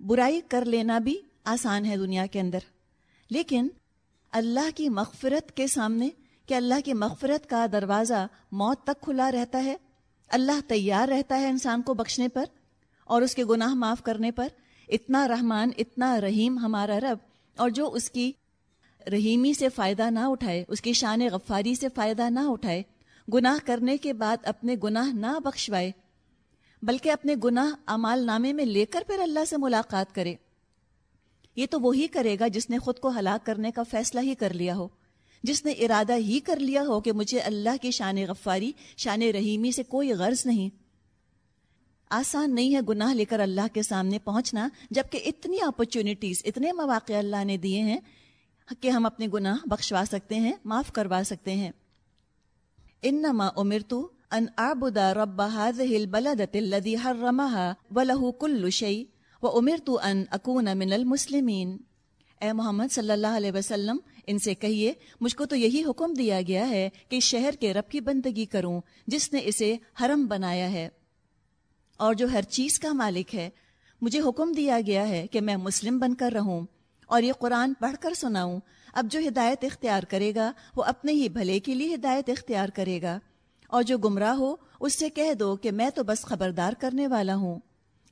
برائی کر لینا بھی آسان ہے دنیا کے اندر، لیکن اللہ کی مغفرت کے سامنے کہ اللہ کی مغفرت کا دروازہ موت تک کھلا رہتا ہے، اللہ تیار رہتا ہے انسان کو بخشنے پر اور اس کے گناہ معاف کرنے پر۔ اتنا رحمان، اتنا رحیم ہمارا رب۔ اور جو اس کی رحیمی سے فائدہ نہ اٹھائے، اس کی شان غفاری سے فائدہ نہ اٹھائے، گناہ کرنے کے بعد اپنے گناہ نہ بخشوائے، بلکہ اپنے گناہ امال نامے میں لے کر پھر اللہ سے ملاقات کرے۔ یہ تو وہی کرے گا جس نے خود کو ہلاک کرنے کا فیصلہ ہی کر لیا ہو۔ جس نے ارادہ ہی کر لیا ہو کہ مجھے اللہ کی شان غفاری، شان رحیمی سے کوئی غرض نہیں۔ آسان نہیں ہے گناہ لے کر اللہ کے سامنے پہنچنا، جبکہ اتنی اپرچونیٹیز اتنے مواقع اللہ نے دیے ہیں کہ ہم اپنے گناہ بخشوا سکتے ہیں، معاف کروا سکتے ہیں۔ انما امرتو ان اعبد رب هذه البلدة الذي حرمها وله كل شيء۔ وامرت ان اكون من المسلمين. اے محمد صلی اللہ علیہ وسلم، ان سے کہیے، مجھ کو تو یہی حکم دیا گیا ہے کہ شہر کے رب کی بندگی کروں، جس نے اسے حرم بنایا ہے۔ اور جو ہر چیز کا مالک ہے، مجھے حکم دیا گیا ہے کہ میں مسلم بن کر رہوں اور یہ قرآن پڑھ کر سناؤں۔ اب جو ہدایت اختیار کرے گا، وہ اپنے ہی بھلے کے لیے ہدایت اختیار کرے گا۔ اور جو گمراہ ہو، اس سے کہہ دو کہ میں تو بس خبردار کرنے والا ہوں۔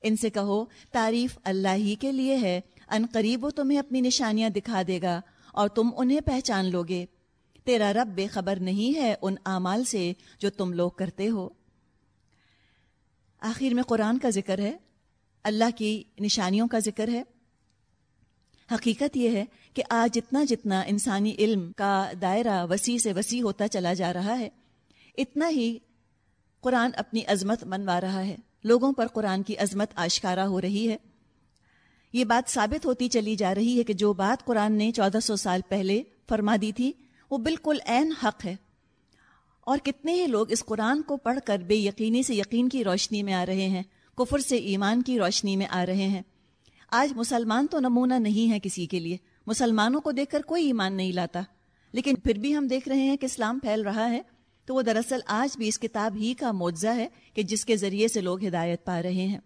ان سے کہو، تعریف اللہ ہی کے لیے ہے، ان قریب وہ تمہیں اپنی نشانیاں دکھا دے گا اور تم انہیں پہچان لو گے تیرا رب بے خبر نہیں ہے ان اعمال سے جو تم لوگ کرتے ہو۔ آخر میں قرآن کا ذکر ہے، اللہ کی نشانیوں کا ذکر ہے۔ حقیقت یہ ہے کہ آج جتنا جتنا انسانی علم کا دائرہ وسیع سے وسیع ہوتا چلا جا رہا ہے، اتنا ہی قرآن اپنی عظمت منوا رہا ہے۔ لوگوں پر قرآن کی عظمت آشکارا ہو رہی ہے۔ یہ بات ثابت ہوتی چلی جا رہی ہے کہ جو بات قرآن نے چودہ سو سال پہلے فرما دی تھی، وہ بالکل عین حق ہے۔ اور کتنے ہی لوگ اس قرآن کو پڑھ کر بے یقینی سے یقین کی روشنی میں آ رہے ہیں، کفر سے ایمان کی روشنی میں آ رہے ہیں۔ آج مسلمان تو نمونہ نہیں ہے کسی کے لیے۔ مسلمانوں کو دیکھ کر کوئی ایمان نہیں لاتا۔ لیکن پھر بھی ہم دیکھ رہے ہیں کہ اسلام پھیل رہا ہے۔ تو وہ دراصل آج بھی اس کتاب ہی کا معجزہ ہے کہ جس کے ذریعے سے لوگ ہدایت پا رہے ہیں۔